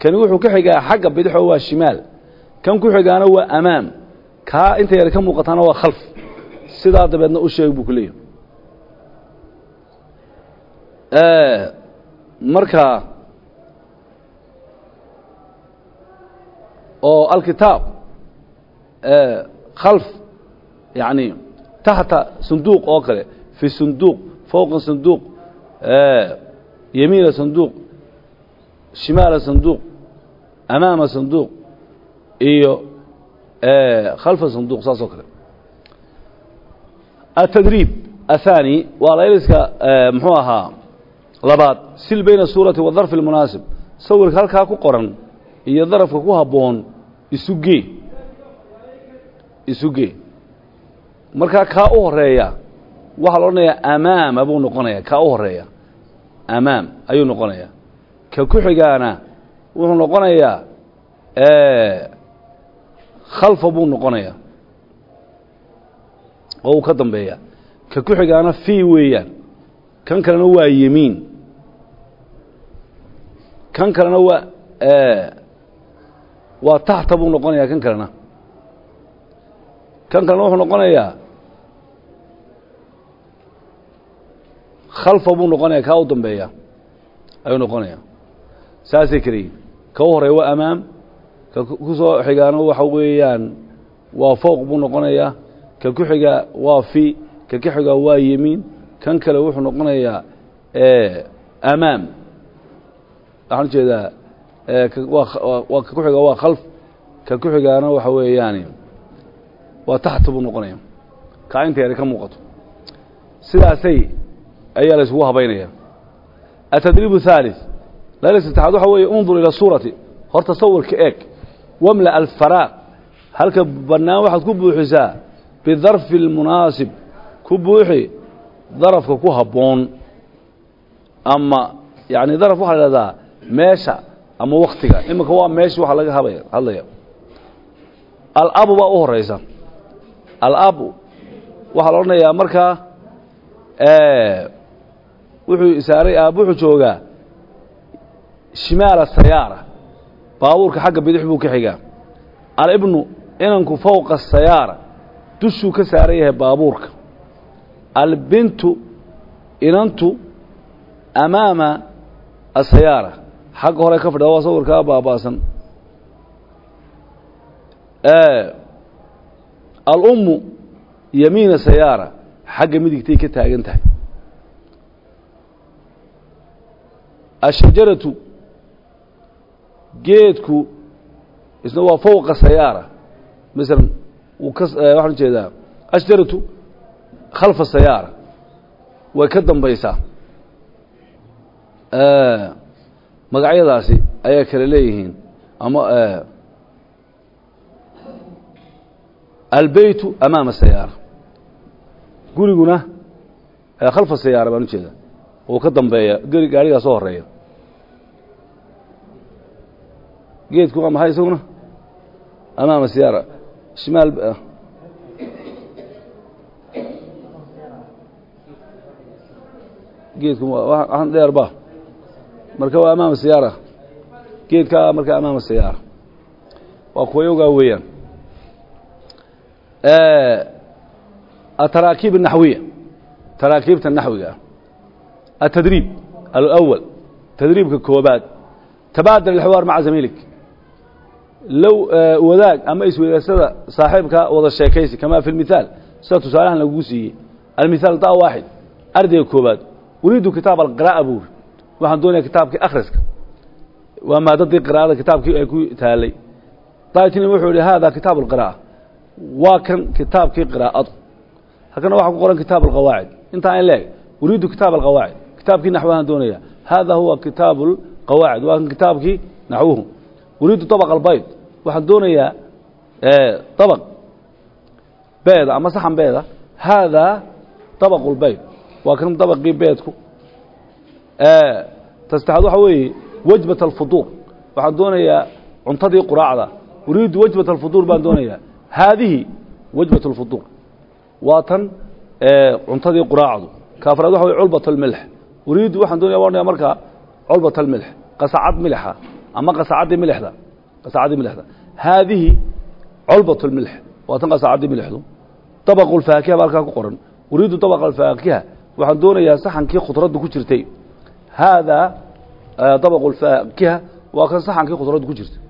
[SPEAKER 1] Kani wuxuu ka xigaa xagga bidixoo waa shimaal. Kan ku xigaana waa amaam. Kaa inta yar ka muuqataana waa khalf. Sidaa dabeedna u sheeg buu ku leeyahay. Marka oo alkitaab khalf yani taxta sanduuq oo kale fi sanduuq fowqa sanduuq yemiina sanduuq shimaala sanduuq amaama sanduuq iyo khalfa sanduuq saas oo kale. Atadriib athani waa layliska muxuu ahaa labaad sil bayna suurati wadarfi اlmunaasib sawirka halkaa ku qoran iyo darafka ku habboon isugee isugee markaa kaa u horreeya waxaa la odhanayaa amaama buu noqonaya kaa u horreeya amaam ayuu noqonayaa ka ku xigaana wuxuu noqonayaa khalfa buu noqonayaa oo uu ka dambeeya. Ka ku xigaana fii weeyaan. Kan kalena waa yemiin kan kalena waa waa taxta buu noqonayaa kan kalena. Kan kalena wuxuu noqonayaa khalfa buu noqonaya kaa u dambeeya ayuu noqonaya saasay kaleyihin ka u horeya waa amaam ka ku soo xigaana waxa weeyaan waa fowq buu noqonayaa ka ku xigaa waa fi ka ku xigaa waa yemiin kan kale wuxuu noqonayaa amaam. Waxaan u jeedaa waa ka ku xigaa waa khalf ka ku xigaana waxa weeyaani waa taxta buu noqonaya kaa inta yari ka muuqato sidaasay ayaa la isugu habaynaya atadriib الثالث layla saddexaad waxa weeye undur ilى suurati horta sawirka eeg wamla alfaraaq halka bannaan waxaad ku buuxisaa bidarfi اlmunaasib ku buuxi darafka ku habboon ama yani daraf waxaa la ihahdaa meesha ama waktiga iminka waa meesha waxa laga habaya hadlaya. Alabu baa u horeysa. Alabu waxaa la odhanayaa markaa wuxuu saaray aab wuxuu joogaa shimaala sayaara. Baabuurka xagga bidix buu ka xigaa. Alibnu inanku fowqa sayaara dushuu ka saaran yahay baabuurka. Albintu inantu amaama asayaara xagga hore ka fadhida waa sawirkaa baaba'san alummu yamiina sayaara xagga midigtay ka taagan tahay. Ashajaratu geedku isna waa fowqa sayaara. Masalan wuu ka waxaan u jeedaa ashjaratu khalfa sayaara. Way ka dambaysaa magacyadaasi ayaa kale leeyihiin ama albeytu amaama sayaara. Guriguna khalfa sayaara baan u jeedaa uu ka dambeeya gaarigaa soo horreeya. Geedku waa maxay isaguna? Amaama siyaara shimaal geedku waxaan dheer ba marka waa amaama siyaara geedkaa marka amaama siyaara waa kuwa yogaa weeyaan ataraakiib الnaxwiya taraakiibta naxwiga ah التdريب الأول تdريibka koobaad تباdل الحوار مaعa زميلك low wadaag ama isweydaasada saaxiibka wada sheekaysi كama في المثاaل sida tusaalahan lagugu siiyey المثاaل da waaxid ardayga koobaad uriidu kitaab القراءة buuri waxaan doonaya kitaabkii akriska waa maadadii qراءada kitaabkii ay ku taalay daytini wuxuu yihi hada kitaaب القراءة waa kan kitaabkii qراءadu halkana waxaa ku qoran kitaab القaواacid intaa in leeg uriidu kitaab القaواacid kitaabkii naxwahaan doonaya hada huwa kitaabu اlqawaacid waa kan kitaabkii naxwuhu uriidu طabq اlbayd waxaan doonayaa طabq beeda ama saxan beeda haadaa طabq اlbayd waa kan dabqii beedku tastaxaad waxa weeye wajbat alfuduur. Waxaan doonayaa cuntadii quraacda. Uriidu wajbat alfuduur baan doonayaa. Haadihi wajbat alfuduur. Waa tan cuntadii quraacdu. Kaafraad waxa weye culbat almilx uriidu waxaan doonaya waan doonaya markaa culbat almilx qasacad milixa ama qasacaddii milixda qasacaddii milixda haadihi culbat almilx waa tan qasacaddii milixdu dabaqu lfaakiha baa halkaa ku qoran. Uriidu dabaqa alfaakiha waxaan doonayaa saxankii khudraddu ku jirtay haadaa طabq اlfaakiha waa kan saxankii khudraddu ku jirtay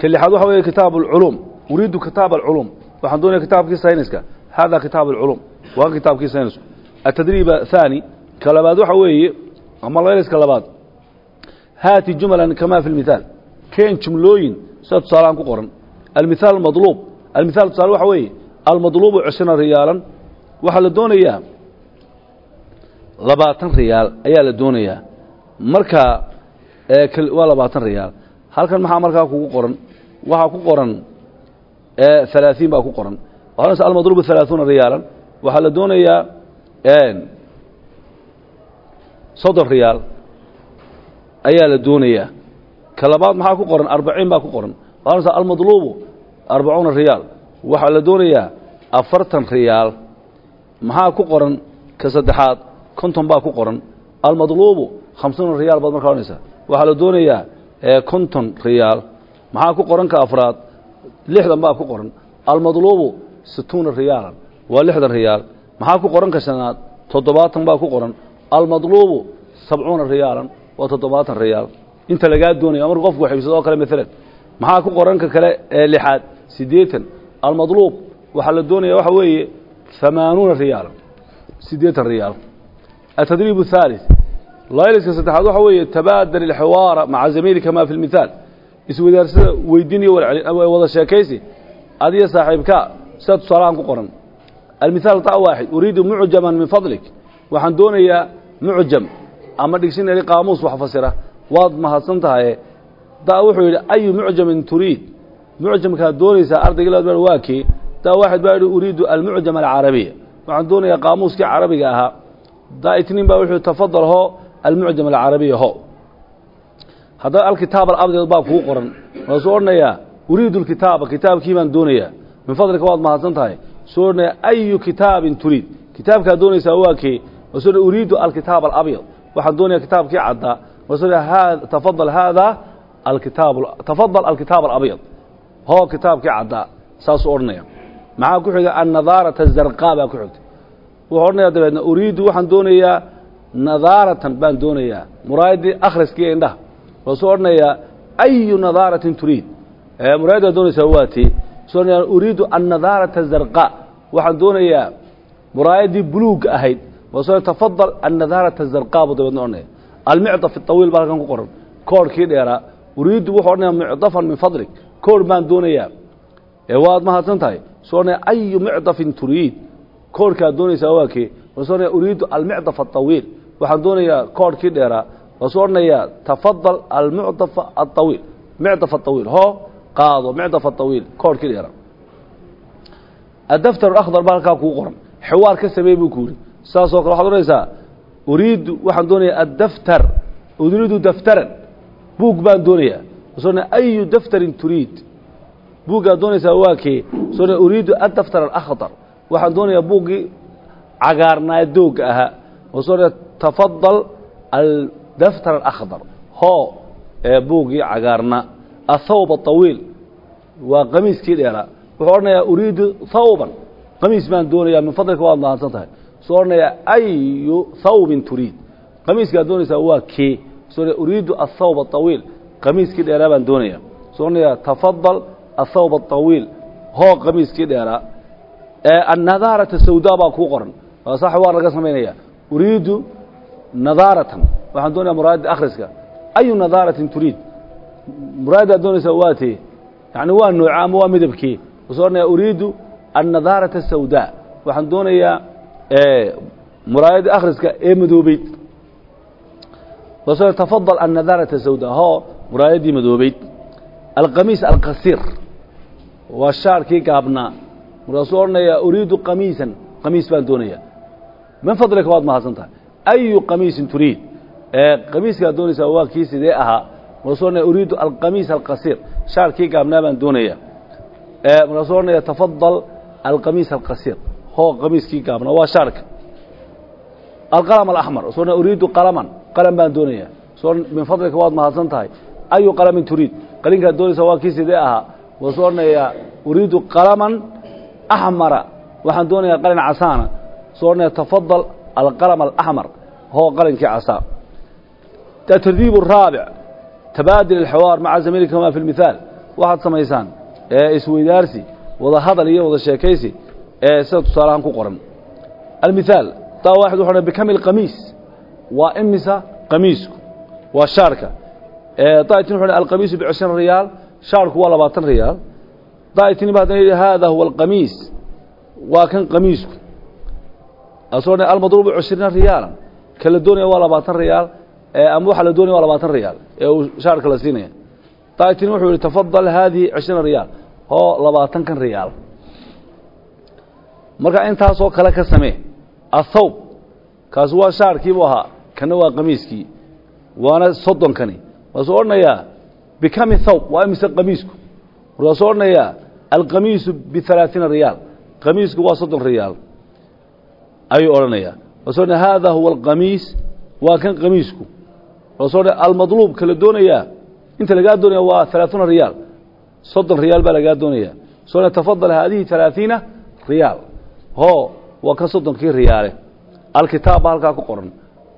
[SPEAKER 1] ka lixaad waxa weeye kitaab اlculuum uriidu kitaab اlculuum waxaan doonaya kitaabkii sayniska hada kitaab اlculuum waa kitaabkii saynisku atadriib thaani ka labaad waxa weeye ama layliska labaad haati jumalan kama fi lmithaal keen jumlooyin sida tusaalahaan ku qoran almithaal almadluub almithaal tusaale waxa weeye almadluubu cishriina riyaalan waxaa la doonayaa labaatan riyaal ayaa la doonayaa. Marka waa labaatan riyaal. Halkan maxaa markaa kugu qoran? Waxaa ku qoran halaaثiin baa ku qoran. Waxaa almadlubu halaaثuuna riyaalan. Waxaa la doonayaa soddon riyaal ayaa la doonayaa. Ka labaad maxaa ku qoran? Arbaciin baa ku qoran. Waxaa almadlubu arbacuuna riyaal. Waxaa la doonayaa afartan riyaal maxaa ku qoran ka saddexaad konton baa ku qoran. Almadlubu khamsuuna riyaal baad markaa odhanaysaa. Waxaa la doonayaa konton riyaal. Maxaa ku qoran ka afraad lixdan baa ku qoran. Almadlubu situuna riyaalan. Waa lixdan riyaal. Maxaa ku qoran ka shanaad toddobaatan baa ku qoran. Almadlubu sabcuuna riyaalan. Waa toddobaatan riyaal. Inta lagaa doonaya markuu qofku xibsado oo kale maalan maxaa ku qoran ka kale ee lixaad siddeetan. Almadluub waxaa la doonaya waxa weeye hamaanuuna riyaalan siddeetan riyaal atadriib الثالث layliska saddexaad waxa weeye tabaadar اlxiwaara maca zamiilika ma fi اlmithaal iswadaarsada weydiniyo wada sheekaysi adiyo saaxiibka sida tusaalahaan ku qoran almithaal ta waaxid uriidu mucjaman min fadlik waxaan doonayaa mucjam ama dictionary qaamuus wax fasira waad mahadsan tahaye da wuxuu yidhi ayu mucjamin turiid mucjamkaad doonaysaa ardayga laad baa waa kii da waaxid baa yidhi uriidu almucjam alcarabiya waxaan doonayaa qaamuuskii carabiga ahaa. Da itniin baa wuxuu tafadal ho almucjam alcarabiya ho haddaba alkitaab alabdeed baa kuu qoran. Waasuu odhanayaa uriidu lkitaaba kitaabkii baan doonayaa. Min fadlika waad mahadsan tahay. Soo odhanaya ayu kitaabin turiid. Kitaabkaad doonaysaa waa kee? Odhanaya uriidu alkitaab alabyad waxaan doonayaa kitaabkii caddaa odhanaya tafadal haada alkitaab tafadal alkitaab alabyad hoo kitaabkii caddaa saasuu odhanaya maxaa ku xiga annadaarata azarqaa baa ku xigta wuxuu odhanaya dabeedna uriidu waxaan doonayaa nadaaratan baan doonayaa. Muraayadii akhriskiiyo indhaha. Waasuu odhanayaa ayu nadaaratin turiid. Muraayaddaa doonaysaa waa tii. Soo odhanaya uriidu annadaarata azarqaa waxaan doonayaa muraayaddii buluugga ahayd. Waasuu tafadal annadaarata azarqaa buu dabeedna odhanaya almicdaf aطawiil baa halkan ku qoran. Koorhkii dheeraa uriidu wuxuu odhanaya micdafan min fadlik. Koorh baan doonayaa. Waad mahadsan tahay soo odhanaya ayu micdafin turiid koorhkaad doonaysaa waa kee waasuu odhanaya uriidu almicdaf aطawiil waxaan doonayaa koorhkii dheeraa waasuu odhanayaa tafadal almucdaf aawiil micdaf aطawiil hoo qaado micdaf aطawiil koorhkii dheeraa adaftar akhdar baa halkaa kuu qoran xiwaar ka sameey buu ku yidhi saasoo kale waxaad odhanaysaa uriidu waxaan doonayaa addaftar uriidu daftaran buug baan doonayaa waasuu odhanaya ayu daftarin turiid buuggaad doonaysaa waa kee odhanaya uriidu addaftar alakhdar waxaan doonayaa buuggii cagaarnaa doogga ahaa waasuu odhanaya tafadal aldaftar alakhdar hoo ee buuggii cagaarna. Athawb aطawiil waa qamiiskii dheeraa wuxuu odhanayaa uriidu thawban. Qamiis baan doonayaa min fadlika waad mahadsan tahay. Soo odhanayaa ayu thawbin turiid. Qamiiskaad doonaysaa waa kee. Odhanaya uriidu athawb aطawiil qamiiskii dheeraa baan doonayaa. Soo odhanayaa tafadal athawb aطawiil hoo qamiiskii dheeraa annadaarata sawdaa baa kuu qoran sax waa laga samaynaya uriidu nadaaratan waxaan doonaya muraayadda akhriska ayu nadaaratin turiid muraayaddaad doonaysaa waa tee yani waa nooca ama waa midabkii wuxuu odhanaya uriidu annadaarata sawdaa waxaan doonayaa muraayadda akhriska ee madoobeyd tafadal annadaarata sawdaa hoo muraayaddii madoobeyd alqamiis alqasiir waa shaarkii gaabnaa markaasuu odhanayaa uriidu qamiisan qamiis baan doonayaa min fadlika waad mahadsan tahay ayu qamiisin turiid qamiiskaad doonaysaa waa kii sidee ahaa markaasuu odhanaya uriidu alqamiis alqasiir shaarkii gaabnaa baan doonayaa markaasuu odhanaya tafadal alqamiis alqasiir hoo qamiiskii gaabnaa waa shaarka alqalam alaxmar soo odhanaya uriidu qalaman qalam baan doonayaa min fadlika waad mahadsan tahay ayu qalamin turiid qalinkaad doonaysaa waa kii sidee ahaa wasu odhanayaa uriidu qalaman axmara waxaan doonayaa qalin casaana ah. wasu odhanaya tafadal alqalam alaxmar hoo qalinkii casaa atardiib araabic tabaadil alxiwaar maca zamiilkama fi lmithaal waxaad samaysaan eeisweydaarsi wada hadal iyo wada sheekaysi ee sida tusaalahaan ku qoran. Almithaal taa waaxid wuxu bikami alqamiis waa imisa qamiisku? Waa shaarka. Taatin wuxu alqamiisu bicishrin riyaal shaarku waa labaatan riyaal daa'itin ba haddana yidhi haada huwa alqamiis waa kan qamiisku asoo odhanaya almadruubu cishriina riyaalan ka la doonaya waa labaatan riyaal ama waxa la doonaya waa labaatan riyaal ee uu shaarka la siinaya daa'itin wuxuu yihi tafadal haadihi cishriina riyaal oo labaatan kan riyaal marka intaasoo kale ka samee athawb kaasi waa shaarkii buu ahaa kana waa qamiiskii waana soddonkani waasuu odhanayaa bikami thawb waa imise qamiisku. Warkaasuu odhanayaa alqamiisu bialaaiina riyaal. Qamiisku waa soddon riyaal. Ayuu odhanayaa warkasu haadaa huwa alqamiis. Waa kan qamiisku. Warkasu odhanaya almadluubka la doonayaa. Inta lagaa doonaya waa alaaثuuna riyaal. Soddon riyaal baa lagaa doonaya warkasu tafadal haadihi alaaثiina riyaal. Ho waa kan soddonkii riyaale. Alkitaab baa halkaa ku qoran.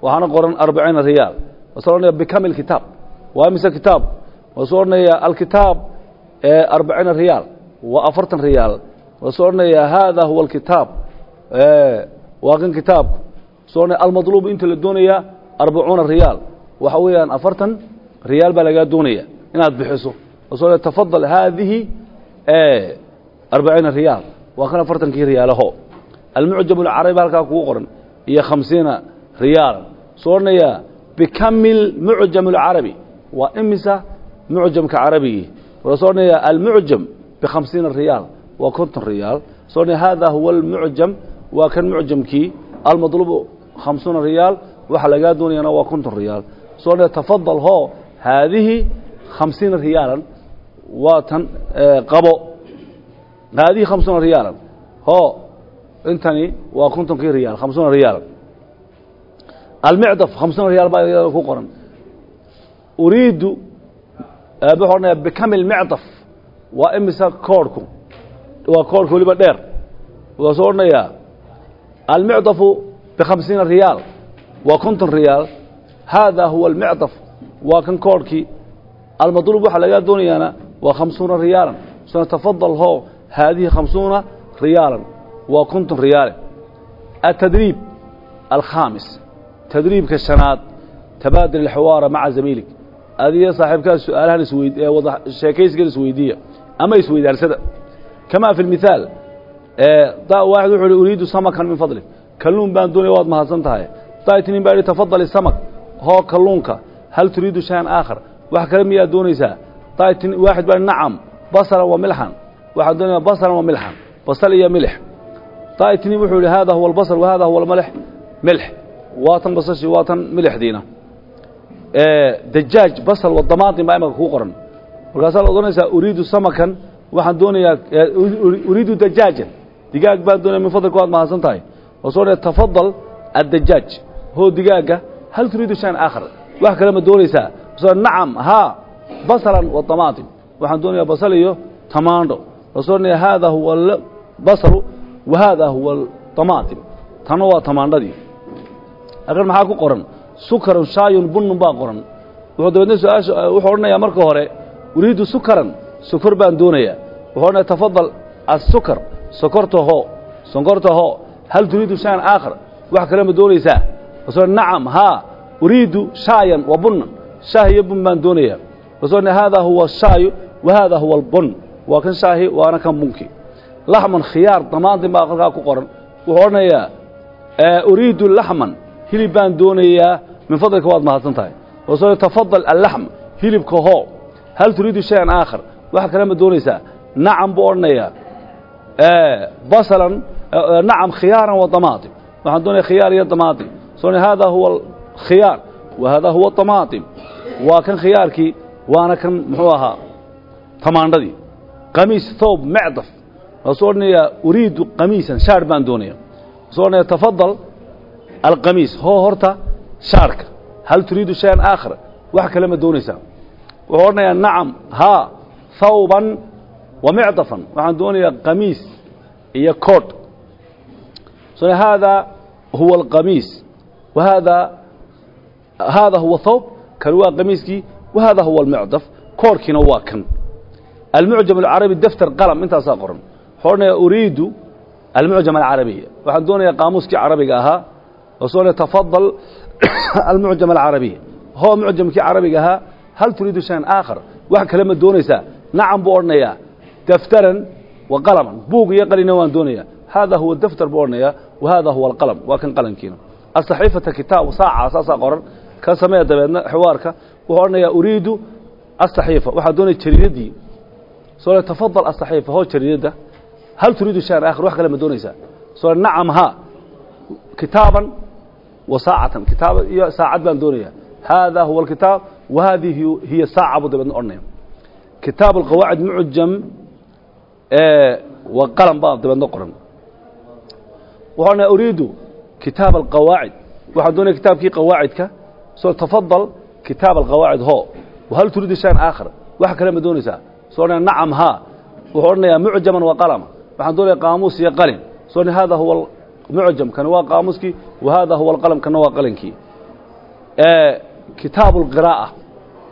[SPEAKER 1] Waxaana qoran arbaciina riyaal. Warkasu odhanaya bikami lkitaab waa imise kitaab? Waasuu odhanaya alkitaab arbaciina riyaal. Waa afartan riyaal. Waasuu odhanaya haada huwa alkitaab waa kan kitaabku. Waasuu odhanaya almadluubu inta la doonaya arbacuuna riyaal. Waxa weeyaan afartan riyaal baa lagaa doonaya inaad bixiso. Waasuu odhanaya tafadal haadihi arbaciina riyaal. Waa kan afartankii riyaalaho almucjam alcarabi halkaa kugu qoran iyo khamsiina riyaala soo odhanayaa bikamil mucjam alcarabi. Waa imisa mucjamka carabigii waa soo odhanayaa almucjam bikhamsiina riyaal waa konton riyaal. Soo odhanaya hada huwa almucjam waa kan mucjamkii almadlubu khamsuuna riyaal waxa lagaa doonayana waa konton riyaal. Soo odhanaya tafadal hoo haadihi khamsiina riyaalan waa tan qabo. Haadihi khamsuuna riyaalan ho intani waa kontonkii riyaal khamsuuna riyaal almicdaf khamsuuna riyaal baa ku qoran. Uriidu wuxuu odhanaya bikamil micdaf waa imisa koorhku waa koorhka weliba dheer. Soo odhanayaa almicdafu bikhamsiina riyaal. Waa konton riyaal. Haada huwa almicdaf waa kan koorhkii almadluub waxaa lagaa doonayaana waa khamsuuna riyaalan. Sona tafadal ho haadihi khamsuuna riyaalan. Waa konton riyaale. Atadriib alkhaamis tadriibka shanaad tabaadil alxiwaara maca zamiilig adiga saaxiibkaas su'aalahan isweyd ee wada sheekaysigan isweydiiya ama isweydaarsada. Kamaa fi lmithaal da waaxid wuxuu uhi uriidu samakan min fadlik kalluun baan doonaya waad mahadsan tahay. Daitnin baa ihi tafadal isamak hoo kalluunka hal turiidu shayan aakhar. Wax kale miyaad doonaysaa? Daitin waaxid baa nacam basalan wa milxan waxaan doonaya basalan wa milxan basal iyo milix. Daitni wuxuu yihi hada huwa albasal wa hada huwa almalx milx waa tan basashii waa tan milixdiina dajaaj basal wadamaatin baa imaka kuu qoran. Markaasaa la odhanaysaa uriidu samakan waxaan doonayaa uriidu dajaajan digaag baan doonaya min fadlika waad mahadsan tahay. Oo soo dhaya tafadal addajaaj hoo digaaga hal turiidu shayan aakhar? Wax kale ma doonaysaa. Soo nacam haa basalan wadamaatin waxaan doonayaa basal iyo tamaandho. Oo soo dhaya haada huwa basalu wa haada huwa damaatim tanna waa tamaandhadii. Halkan maxaa ku qoran sukarun shaayun bunnun baa qoran. Wuxuu dabeedna su'aasha wuxuu odhanayaa marka hore uriidu sukaran sokor baan doonayaa. Wuxuu odhanaya tafadal assukar sokorta ho sonkorta ho hal turiidu shayan aakhar wax kale ma doonaysaa? Wasoo nacam haa uriidu shaayan wa bunnan shaah iyo bun baan doonayaa. Wasoo haadaa huwa shaayu wa haadaa huwa albun waa kan shaahi waana kan bunki. Laxman khiyaar damaantin baa halkaa ku qoran. Wuxuu odhanayaa uriidu laxman hilib baan doonayaa. Min fadlika waad mahadsan tahay wasoo tafadal allaxm hilibka hoo. Hal turiidu shayan aakhar? Wax kale ma doonaysaa. Nacam buu odhanayaa. Basalan nacam khiyaaran wa damaatim. Waxaan doonaya khiyaar iyo damaatim. Soo haadaa huwa khiyaar wa haadaa huwa damaatim. Waa kan khiyaarkii waana kan muxuu ahaa tamaandhadii. Qamiis thoob mecdaf. Waasuu odhanayaa uriidu qamiisan shaar baan doonaya wasuu odhanaya tafadal alqamiis hoo horta shaarka hal turiidu shayan aakhar? Wax kale ma doonaysaa wuxuu odhanayaa nacam haa thawban wa micdafan waxaan doonayaa qamiis iyo koodh so haadaa huwa alqamiis wa haadaa huwa thawb. Kan waa qamiiskii wa haadaa huwa almicdaf koorhkiina waa kan. Almucjam alcarabi defter qalam intaasaa qoran. Wuxuu odhanayaa uriidu almucjam alcarabiya waxaan doonayaa qaamuuskii carabiga ahaa وصول تفضل المعجم العربي هو معجم كي عربي ها هل تريد شيئا آخر واحد كلمة دونيسا نعم بورنيا دفترا وقلما بوق يقري نوان دونيا هذا هو الدفتر بورنيا وهذا هو القلم وكان قلم كينا الصحيفة كتاب ساعة أساسا قرن كان سمية دبنا حوارك وورنيا أريد الصحيفة واحد دوني تريدي سؤال تفضل الصحيفة هو تريده هل تريد شيئا آخر واحد كلمة دونيسا سؤال نعم ها كتابا وساعة كتاب ساعة بان دونيا هذا هو الكتاب وهذه هي ساعة أبو دبن أرنيا كتاب القواعد معجم آه وقلم بعض دبن قرن وأنا أريد كتاب القواعد واحد دوني كتاب كي قواعدك سؤال تفضل كتاب القواعد هو وهل تريد شيئا آخر واحد كلمة دونيسا سؤال نعم ها وحورنا معجما وقلما waxaan doonaya qaamuus iyo qalin soo hada huwa mucjamkana waa qaamuskii wa haadaa huwa alqalamkanna waa qalankii kitaabu lqiraa'a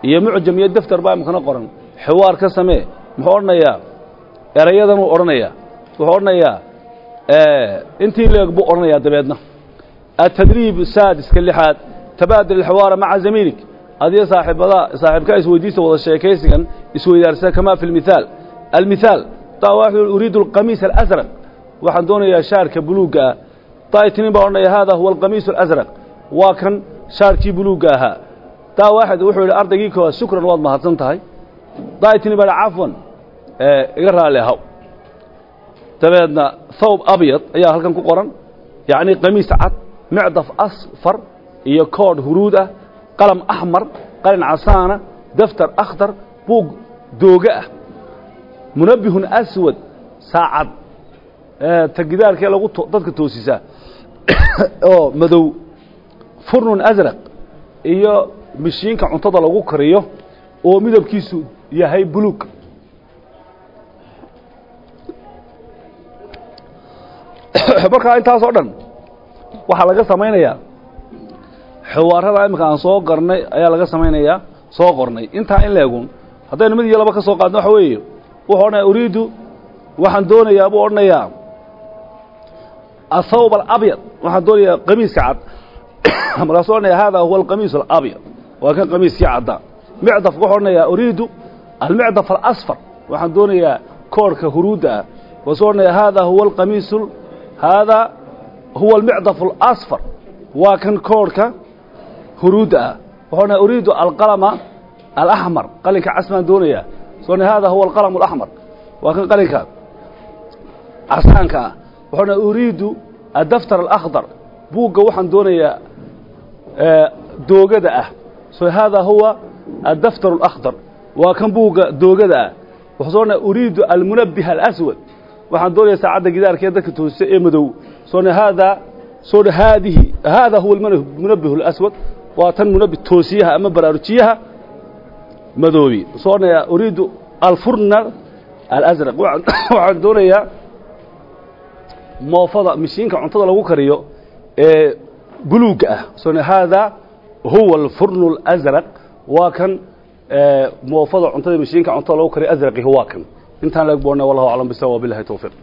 [SPEAKER 1] iyo mucjam iyo daftar baa imkana qoran xiwaar ka samee muxuu odhanayaa erayadanuu odhanayaa wuxuu odhanayaa intii leeg buu odhanayaa dabeedna atadriib saadiska lixaad tabaadul xiwaara maca zamiinig adiyo saaxiibadaa saaxiibkaa isweydiista wada sheekaysigan isweydaarsada kamaa fi lmithaal almithaal taa waxuu uriidu alqamiis alasraq waxaan doonayaa shaarka buluugga ah kan shaarkii buluuga ahaa taa waaxid wuxuu yidhi ardaygii koowaad shukran waad mahadsan tahay taaytinin baa cafwan iga raalli ahaw dabeedna thawb abyad ayaa halkan ku qoran yacni qamiis cad micdaf asfar iyo koodh huruud ah qalam axmar qalin casaana daftar akhdar buug dooga ah munabbihun aswad saacad tagidaarkee lagu dadka toosisaa oo madow furnun asraq iyo mishiinka cuntada lagu kariyo oo midabkiisu yahay buluug. Markaa intaas oo dhan waxaa laga samaynayaa. Xiwaarada iminka aan soo qarnay ayaa laga samaynayaa soo qornay. Intaa in leegun haddaynu mid iyo laba ka soo qaadno waxa weeye wuxuu odhanaya uriidu waxaan doonayaa buu odhanayaa athawb alabyad waxaan doonayaa qamiiska cad markaasuu odhanaya hada huwa alqamiis alabyad waa kan qamiiskii cadda micdaf wuxuu odhanayaa uriidu almicdaf alasfar waxaan doonayaa koorhka huruudda ah markaasuu odhanaya hada huwa alqamiisu hada huwa almicdaf alasfar waa kan koorhka huruudda ah wuxuu odhanaya uriidu alqalama alaxmar qalinka cas baan doonayaa soo hada huwa alqalam alaxmar waa kan qalinka casaanka ah wuxuuna uriidu addaftar alakhdar buugga waxaan doonayaa doogada ah soo hada huwa addaftar alakhdar waa kan buugga doogada ah wuxuu soo odhanaya uriidu almunabbih alaswad waxaan doonayaa saacadda gidaarkee dadka toosisa ee madow soo hada soo haadihi hada huwa almunabbih alaswad waa tan munabbih toosiyaha ama baraarujiyaha madoobi soo odhanaya uriidu alfurna alazraq waxaan doonayaa moofada mishiinka cuntada lagu kariyo ee buluugga ah. Soo hada huwa alfurnu alazraq waa kan moofada cuntada mishiinka cuntada lagu kariyo azraqi waa kan. Intaan laeg boornay wallahu aclam bisawa wabillahi tawfiiq